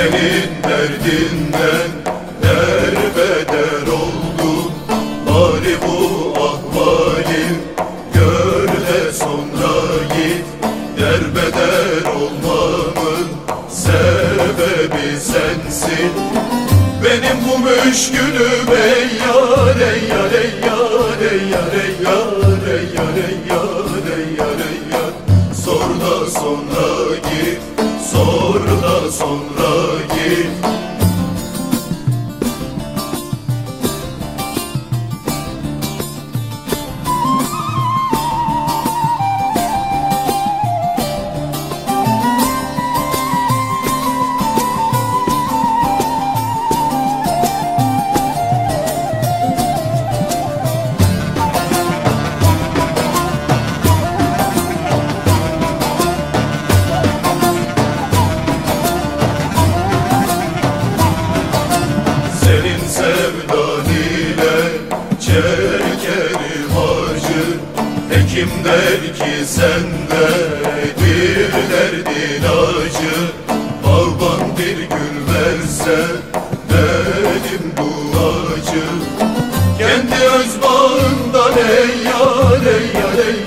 Senin derdinden derbeder oldum Bari bu ahvalim gör de sonra git. Derbeder olmamın sebebi sensin. Benim bu müşkülüm ey yar ey yar ey yar ey yar ey yar ey yar ey yar ey yar ey yar sonra sor sonra git çekerim acı Hekim der ki sendedir derdin acı Bağban bir gül verse benim bu acı Kendi öz bağından ey yar ey yar ey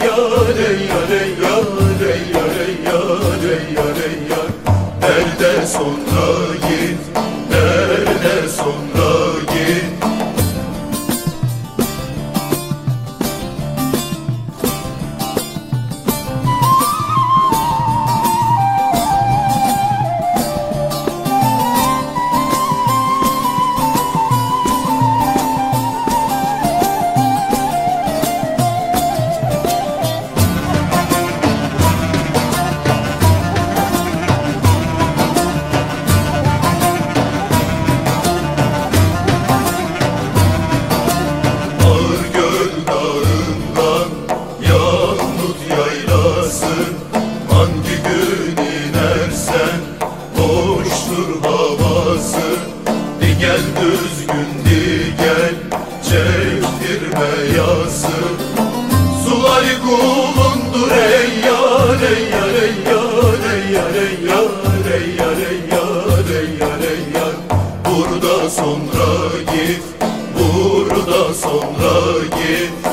düzgün di gel Çektirme Suları kulundur ey yar ey yar ey yar ey yar ey yar ey yar ey yar ey yar ey yar. Burada sonra git Burada sonra git